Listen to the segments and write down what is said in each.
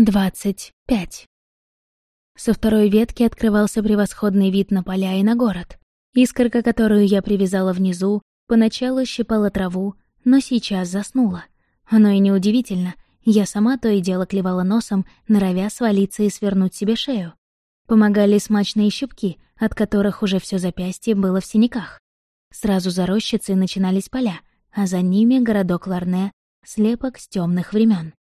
Двадцать пять. Со второй ветки открывался превосходный вид на поля и на город. Искорка, которую я привязала внизу, поначалу щипала траву, но сейчас заснула. Оно и неудивительно, я сама то и дело клевала носом, норовя свалиться и свернуть себе шею. Помогали смачные щипки, от которых уже все запястье было в синяках. Сразу за рощицей начинались поля, а за ними городок Ларне, слепок с темных времен.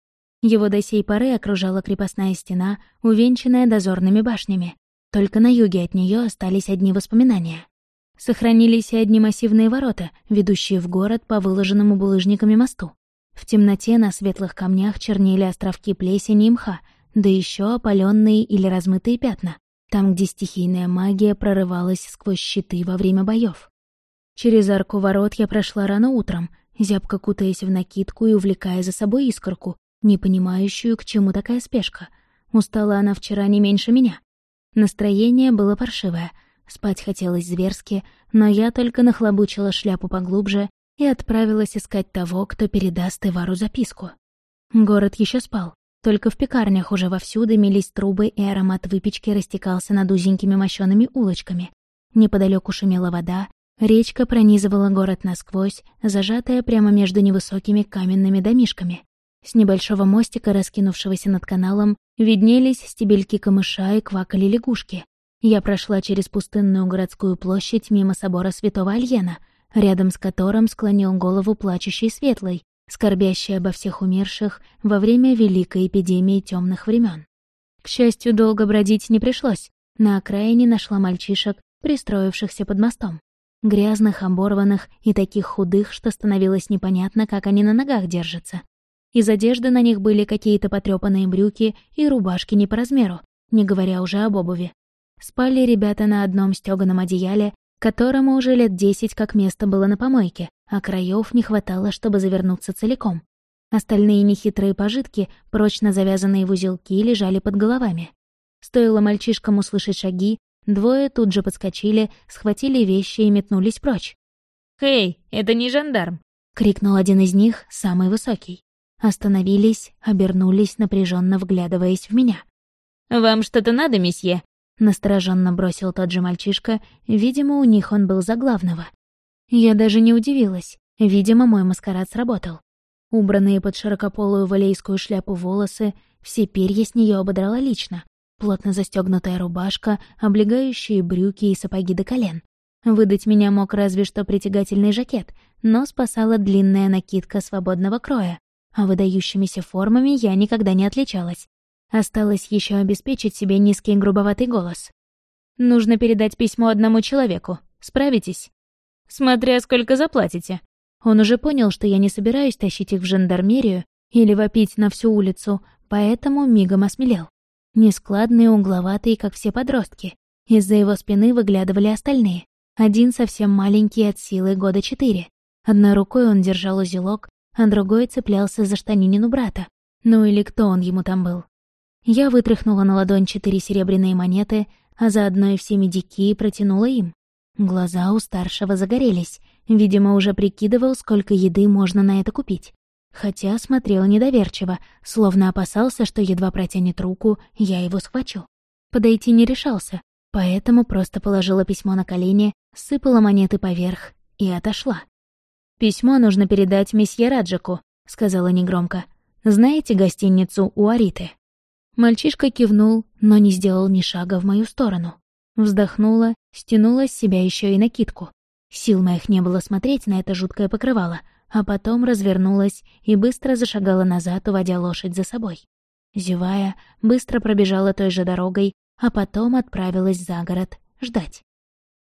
Его до сей поры окружала крепостная стена, увенчанная дозорными башнями. Только на юге от нее остались одни воспоминания. Сохранились и одни массивные ворота, ведущие в город по выложенному булыжниками мосту. В темноте на светлых камнях чернели островки плесени и мха, да еще опаленные или размытые пятна, там, где стихийная магия прорывалась сквозь щиты во время боев. Через арку ворот я прошла рано утром, зябко кутаясь в накидку и увлекая за собой искорку, не понимающую, к чему такая спешка. Устала она вчера не меньше меня. Настроение было паршивое, спать хотелось зверски, но я только нахлобучила шляпу поглубже и отправилась искать того, кто передаст Ивару записку. Город еще спал, только в пекарнях уже вовсю дымились трубы, и аромат выпечки растекался над узенькими мощёными улочками. Неподалеку шумела вода, речка пронизывала город насквозь, зажатая прямо между невысокими каменными домишками. С небольшого мостика, раскинувшегося над каналом, виднелись стебельки камыша и квакали лягушки. Я прошла через пустынную городскую площадь мимо собора святого Альена, рядом с которым склонил голову плачущий светлый, скорбящий обо всех умерших во время великой эпидемии темных времен. К счастью, долго бродить не пришлось. На окраине нашла мальчишек, пристроившихся под мостом. Грязных, оборванных и таких худых, что становилось непонятно, как они на ногах держатся. Из одежды на них были какие-то потрёпанные брюки и рубашки не по размеру, не говоря уже об обуви. Спали ребята на одном стёганом одеяле, которому уже лет десять как место было на помойке, а краев не хватало, чтобы завернуться целиком. Остальные нехитрые пожитки, прочно завязанные в узелки, лежали под головами. Стоило мальчишкам услышать шаги, двое тут же подскочили, схватили вещи и метнулись прочь. «Хей, это не жандарм!» — крикнул один из них, самый высокий. Остановились, обернулись, напряженно вглядываясь в меня. «Вам что-то надо, месье?» Настороженно бросил тот же мальчишка, видимо, у них он был за главного. Я даже не удивилась, видимо, мой маскарад сработал. Убранные под широкополую валейскую шляпу волосы, все перья с нее ободрала лично, плотно застегнутая рубашка, облегающие брюки и сапоги до колен. Выдать меня мог разве что притягательный жакет, но спасала длинная накидка свободного кроя, а выдающимися формами я никогда не отличалась. Осталось еще обеспечить себе низкий грубоватый голос. «Нужно передать письмо одному человеку. Справитесь?» «Смотря сколько заплатите». Он уже понял, что я не собираюсь тащить их в жандармерию или вопить на всю улицу, поэтому мигом осмелел. Нескладный, угловатый, как все подростки. Из-за его спины выглядывали остальные. Один совсем маленький от силы года четыре. Одной рукой он держал узелок, а другой цеплялся за штанинину брата. Ну или кто он ему там был. Я вытряхнула на ладонь четыре серебряные монеты, а заодно и все медики протянула им. Глаза у старшего загорелись. Видимо, уже прикидывал, сколько еды можно на это купить. Хотя смотрел недоверчиво, словно опасался, что едва протянет руку, я его схвачу. Подойти не решался, поэтому просто положила письмо на колени, сыпала монеты поверх и отошла. «Письмо нужно передать месье Раджаку», — сказала негромко. «Знаете гостиницу у Ариты?» Мальчишка кивнул, но не сделал ни шага в мою сторону. Вздохнула, стянула с себя еще и накидку. Сил моих не было смотреть на это жуткое покрывало, а потом развернулась и быстро зашагала назад, уводя лошадь за собой. Зевая, быстро пробежала той же дорогой, а потом отправилась за город ждать.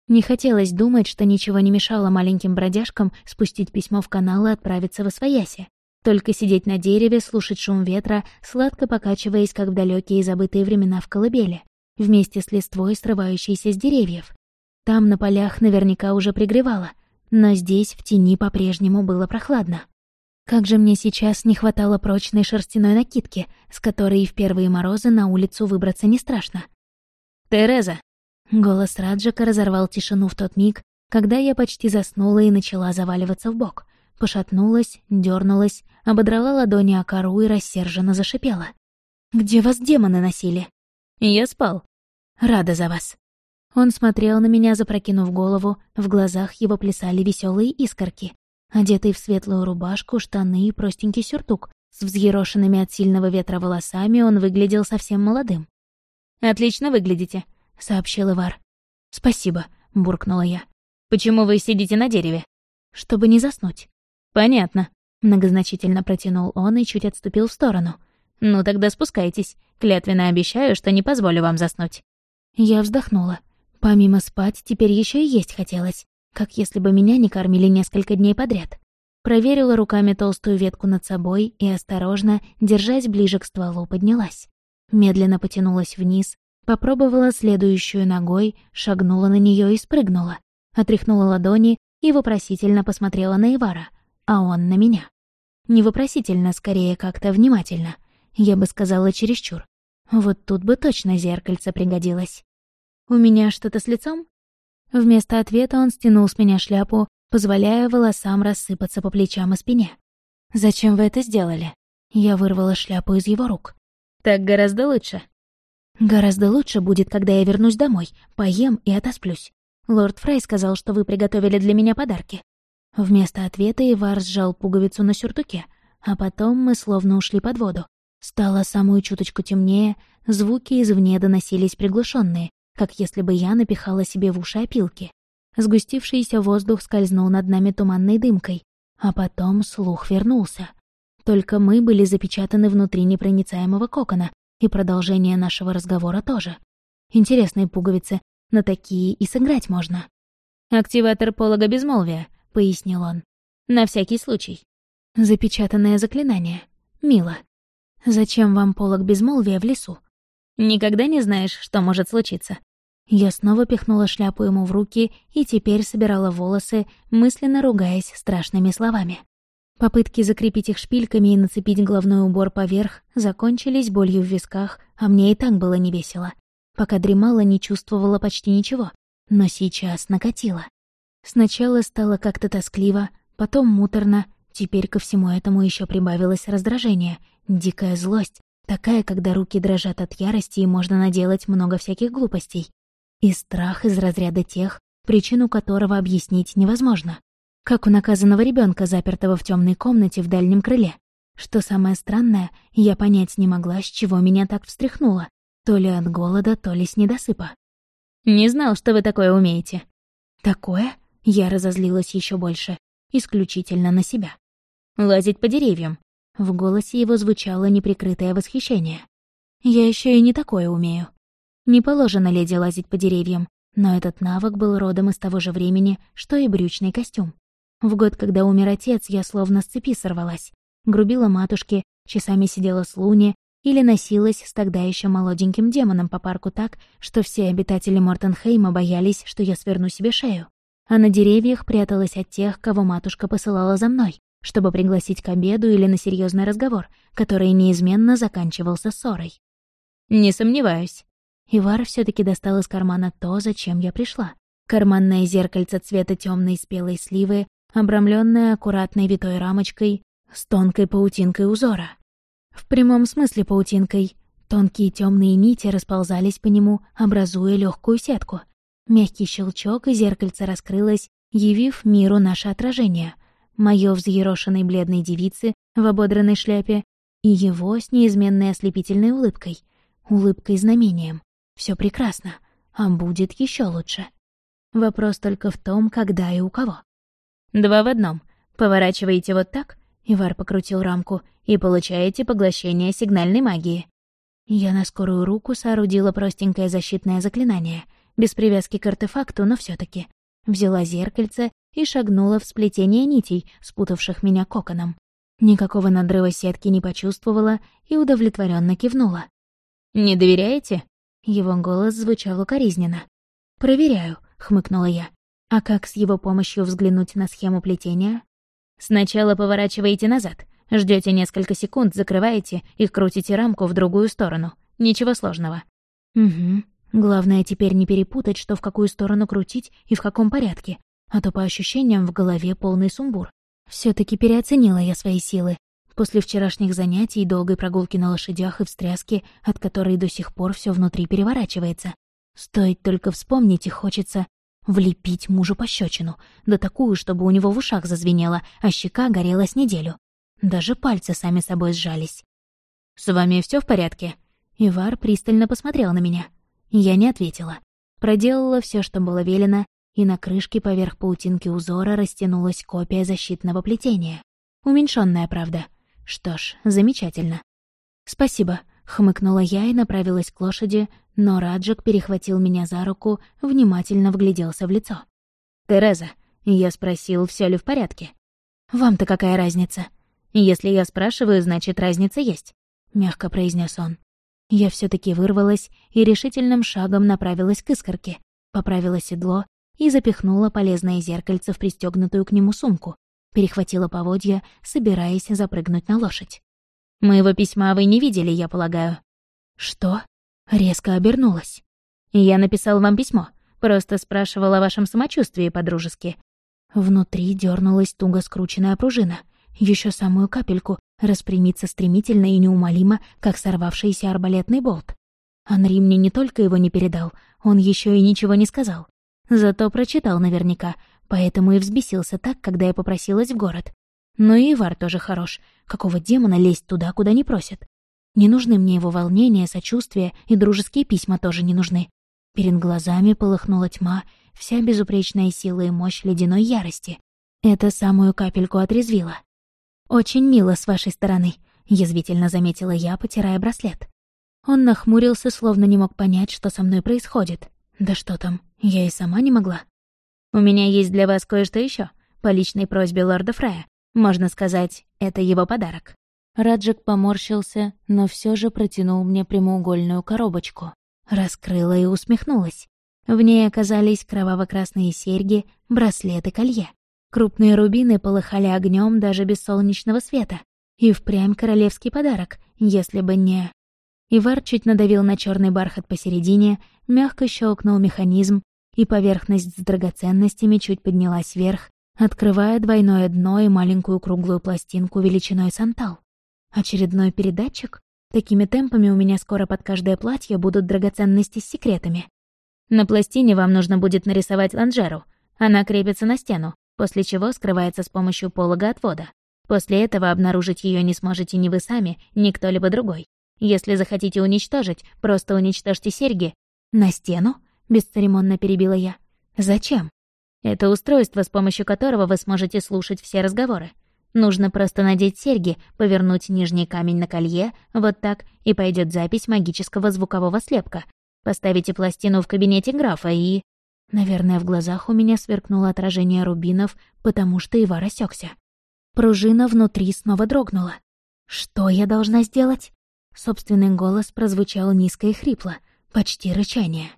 Не хотелось думать, что ничего не мешало маленьким бродяжкам спустить письмо в канал и отправиться в Освояси. Только сидеть на дереве, слушать шум ветра, сладко покачиваясь, как в далекие и забытые времена в колыбели, вместе с листвой, срывающейся с деревьев. Там на полях наверняка уже пригревало, но здесь в тени по-прежнему было прохладно. Как же мне сейчас не хватало прочной шерстяной накидки, с которой в первые морозы на улицу выбраться не страшно. «Тереза!» Голос Раджика разорвал тишину в тот миг, когда я почти заснула и начала заваливаться в бок. Пошатнулась, дернулась, ободрала ладони о кору и рассерженно зашипела. Где вас демоны носили?» «Я спал». «Рада за вас». Он смотрел на меня, запрокинув голову, в глазах его плясали веселые искорки. Одетый в светлую рубашку, штаны и простенький сюртук, с взъерошенными от сильного ветра волосами он выглядел совсем молодым. «Отлично выглядите», — сообщил Ивар. «Спасибо», — буркнула я. «Почему вы сидите на дереве?» «Чтобы не заснуть». «Понятно», — многозначительно протянул он и чуть отступил в сторону. «Ну тогда спускайтесь. Клятвенно обещаю, что не позволю вам заснуть». Я вздохнула. Помимо спать, теперь еще и есть хотелось, как если бы меня не кормили несколько дней подряд. Проверила руками толстую ветку над собой и осторожно, держась ближе к стволу, поднялась. Медленно потянулась вниз, попробовала следующую ногой, шагнула на нее и спрыгнула. Отряхнула ладони и вопросительно посмотрела на Ивара, а он на меня. Не вопросительно, скорее как-то внимательно. Я бы сказала чересчур. Вот тут бы точно зеркальце пригодилось. «У меня что-то с лицом?» Вместо ответа он стянул с меня шляпу, позволяя волосам рассыпаться по плечам и спине. «Зачем вы это сделали?» Я вырвала шляпу из его рук. «Так гораздо лучше». «Гораздо лучше будет, когда я вернусь домой, поем и отосплюсь. Лорд Фрей сказал, что вы приготовили для меня подарки». Вместо ответа Ивар сжал пуговицу на сюртуке, а потом мы словно ушли под воду. Стало самую чуточку темнее, звуки извне доносились приглушенные, как если бы я напихала себе в уши опилки. Сгустившийся воздух скользнул над нами туманной дымкой, а потом слух вернулся. Только мы были запечатаны внутри непроницаемого кокона, и продолжение нашего разговора тоже. Интересные пуговицы, на такие и сыграть можно. «Активатор полога безмолвия», — пояснил он. «На всякий случай». Запечатанное заклинание. Мило. Зачем вам полог безмолвия в лесу? Никогда не знаешь, что может случиться. Я снова пихнула шляпу ему в руки и теперь собирала волосы, мысленно ругаясь страшными словами. Попытки закрепить их шпильками и нацепить головной убор поверх закончились болью в висках, а мне и так было невесело. Пока дремала, не чувствовала почти ничего, но сейчас накатила. Сначала стало как-то тоскливо, потом муторно, теперь ко всему этому еще прибавилось раздражение, дикая злость, Такая, когда руки дрожат от ярости и можно наделать много всяких глупостей. И страх из разряда тех, причину которого объяснить невозможно. Как у наказанного ребенка, запертого в темной комнате в дальнем крыле. Что самое странное, я понять не могла, с чего меня так встряхнуло. То ли от голода, то ли с недосыпа. «Не знал, что вы такое умеете». «Такое?» Я разозлилась еще больше. Исключительно на себя. «Лазить по деревьям. В голосе его звучало неприкрытое восхищение. «Я еще и не такое умею. Не положено леди лазить по деревьям, но этот навык был родом из того же времени, что и брючный костюм. В год, когда умер отец, я словно с цепи сорвалась. Грубила матушке, часами сидела с Луни или носилась с тогда еще молоденьким демоном по парку так, что все обитатели Мортенхейма боялись, что я сверну себе шею. А на деревьях пряталась от тех, кого матушка посылала за мной, чтобы пригласить к обеду или на серьезный разговор, который неизменно заканчивался ссорой. «Не сомневаюсь». Ивар все таки достал из кармана то, зачем я пришла. Карманное зеркальце цвета темной спелой сливы, обрамленное аккуратной витой рамочкой с тонкой паутинкой узора. В прямом смысле паутинкой. Тонкие темные нити расползались по нему, образуя легкую сетку. Мягкий щелчок, и зеркальце раскрылось, явив миру наше отражение — моё взъерошенной бледной девицы в ободранной шляпе и его с неизменной ослепительной улыбкой, улыбкой-знамением. Все прекрасно, а будет еще лучше. Вопрос только в том, когда и у кого. «Два в одном. Поворачиваете вот так?» Ивар покрутил рамку. «И получаете поглощение сигнальной магии». Я на скорую руку соорудила простенькое защитное заклинание, без привязки к артефакту, но все таки Взяла зеркальце и шагнула в сплетение нитей, спутавших меня коконом. Никакого надрыва сетки не почувствовала и удовлетворенно кивнула. «Не доверяете?» Его голос звучал укоризненно. «Проверяю», — хмыкнула я. «А как с его помощью взглянуть на схему плетения?» «Сначала поворачиваете назад, ждете несколько секунд, закрываете и крутите рамку в другую сторону. Ничего сложного». «Угу. Главное теперь не перепутать, что в какую сторону крутить и в каком порядке, а то по ощущениям в голове полный сумбур. все таки переоценила я свои силы. После вчерашних занятий, долгой прогулки на лошадях и встряски, от которой до сих пор все внутри переворачивается. Стоит только вспомнить, и хочется влепить мужу пощечину, да такую, чтобы у него в ушах зазвенело, а щека горела с неделю. Даже пальцы сами собой сжались. «С вами все в порядке?» Ивар пристально посмотрел на меня. Я не ответила. Проделала все, что было велено, и на крышке поверх паутинки узора растянулась копия защитного плетения. Уменьшенная, правда. Что ж, замечательно. «Спасибо», — хмыкнула я и направилась к лошади, но Раджик перехватил меня за руку, внимательно вгляделся в лицо. «Тереза, я спросил, все ли в порядке?» «Вам-то какая разница?» «Если я спрашиваю, значит, разница есть», — мягко произнес он. Я все таки вырвалась и решительным шагом направилась к искорке, поправила седло и запихнула полезное зеркальце в пристегнутую к нему сумку, перехватила поводья, собираясь запрыгнуть на лошадь. «Моего письма вы не видели, я полагаю». «Что?» Резко обернулась. «Я написал вам письмо. Просто спрашивал о вашем самочувствии по-дружески». Внутри дернулась туго скрученная пружина. Еще самую капельку распрямиться стремительно и неумолимо, как сорвавшийся арбалетный болт. Анри мне не только его не передал, он еще и ничего не сказал. Зато прочитал наверняка, поэтому и взбесился так, когда я попросилась в город. Но и Ивар тоже хорош. Какого демона лезть туда, куда не просят? Не нужны мне его волнения, сочувствия, и дружеские письма тоже не нужны. Перед глазами полыхнула тьма, вся безупречная сила и мощь ледяной ярости. Это самую капельку отрезвило. «Очень мило с вашей стороны», — язвительно заметила я, потирая браслет. Он нахмурился, словно не мог понять, что со мной происходит. Да что там, я и сама не могла. «У меня есть для вас кое-что еще, по личной просьбе лорда Фрая. Можно сказать, это его подарок». Раджик поморщился, но все же протянул мне прямоугольную коробочку. Раскрыла и усмехнулась. В ней оказались кроваво-красные серьги, браслеты, колье. Крупные рубины полыхали огнем даже без солнечного света. И впрямь королевский подарок, если бы не... Ивар чуть надавил на черный бархат посередине, мягко щелкнул механизм, и поверхность с драгоценностями чуть поднялась вверх, открывая двойное дно и маленькую круглую пластинку величиной сантал. Очередной передатчик? Такими темпами у меня скоро под каждое платье будут драгоценности с секретами. На пластине вам нужно будет нарисовать ланжеру. Она крепится на стену после чего скрывается с помощью полога отвода. После этого обнаружить ее не сможете ни вы сами, ни кто-либо другой. Если захотите уничтожить, просто уничтожьте серьги. На стену? Бесцеремонно перебила я. Зачем? Это устройство, с помощью которого вы сможете слушать все разговоры. Нужно просто надеть серьги, повернуть нижний камень на колье, вот так, и пойдет запись магического звукового слепка. Поставите пластину в кабинете графа и... Наверное, в глазах у меня сверкнуло отражение рубинов, потому что Ива рассекся. Пружина внутри снова дрогнула. «Что я должна сделать?» Собственный голос прозвучал низко и хрипло, почти рычание.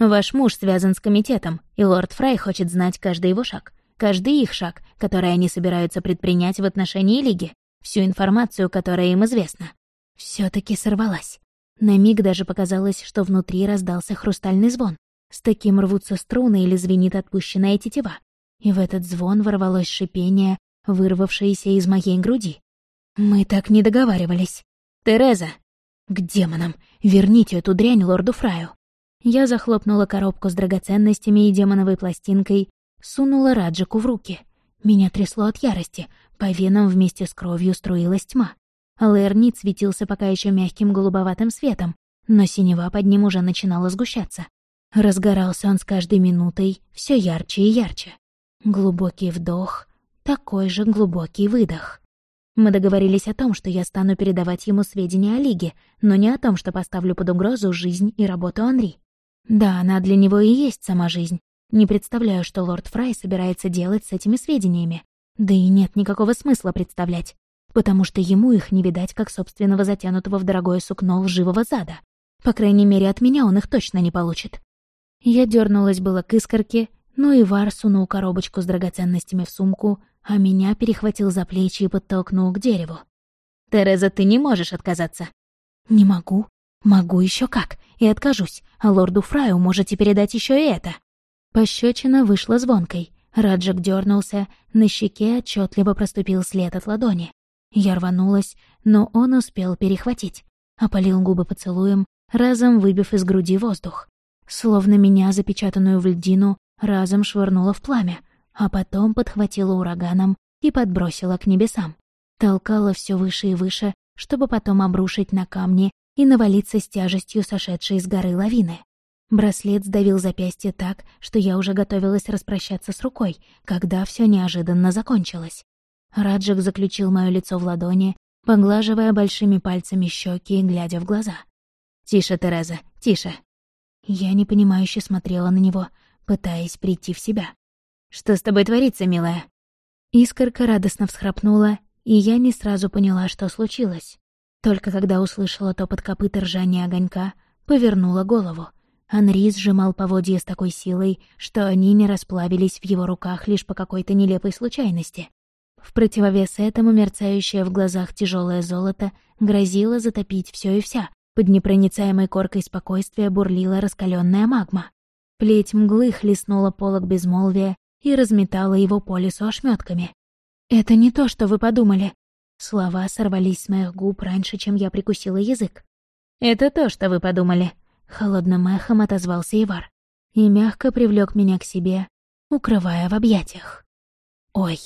«Ваш муж связан с комитетом, и лорд Фрай хочет знать каждый его шаг, каждый их шаг, который они собираются предпринять в отношении Лиги, всю информацию, которая им известна». все таки сорвалась. На миг даже показалось, что внутри раздался хрустальный звон. С таким рвутся струны или звенит отпущенная тетива. И в этот звон ворвалось шипение, вырвавшееся из моей груди. Мы так не договаривались. «Тереза!» «К демонам! Верните эту дрянь лорду Фраю!» Я захлопнула коробку с драгоценностями и демоновой пластинкой, сунула Раджику в руки. Меня трясло от ярости, по венам вместе с кровью струилась тьма. Лэрнит светился пока еще мягким голубоватым светом, но синева под ним уже начинала сгущаться. Разгорался он с каждой минутой все ярче и ярче. Глубокий вдох, такой же глубокий выдох. Мы договорились о том, что я стану передавать ему сведения о Лиге, но не о том, что поставлю под угрозу жизнь и работу Анри. Да, она для него и есть сама жизнь. Не представляю, что лорд Фрай собирается делать с этими сведениями. Да и нет никакого смысла представлять, потому что ему их не видать как собственного затянутого в дорогое сукно лживого зада. По крайней мере, от меня он их точно не получит. Я дернулась было к искорке, но Ивар сунул коробочку с драгоценностями в сумку, а меня перехватил за плечи и подтолкнул к дереву. «Тереза, ты не можешь отказаться». «Не могу. Могу еще как. И откажусь. Лорду Фраю можете передать еще и это». Пощечина вышла звонкой. Раджик дернулся, на щеке отчетливо проступил след от ладони. Я рванулась, но он успел перехватить. Опалил губы поцелуем, разом выбив из груди воздух. Словно меня, запечатанную в льдину, разом швырнуло в пламя, а потом подхватила ураганом и подбросила к небесам. Толкала все выше и выше, чтобы потом обрушить на камни и навалиться с тяжестью сошедшей с горы лавины. Браслет сдавил запястье так, что я уже готовилась распрощаться с рукой, когда все неожиданно закончилось. Раджик заключил мое лицо в ладони, поглаживая большими пальцами щеки и глядя в глаза. «Тише, Тереза, тише!» Я непонимающе смотрела на него, пытаясь прийти в себя. «Что с тобой творится, милая?» Искорка радостно всхрапнула, и я не сразу поняла, что случилось. Только когда услышала топот копыт и ржание огонька, повернула голову. Анри сжимал поводья с такой силой, что они не расплавились в его руках лишь по какой-то нелепой случайности. В противовес этому мерцающее в глазах тяжелое золото грозило затопить все и вся. Под непроницаемой коркой спокойствия бурлила раскаленная магма. Плеть мглы хлестнула полок безмолвия и разметала его по лесу ошметками. «Это не то, что вы подумали». Слова сорвались с моих губ раньше, чем я прикусила язык. «Это то, что вы подумали», — холодным эхом отозвался Ивар и мягко привлек меня к себе, укрывая в объятиях. «Ой».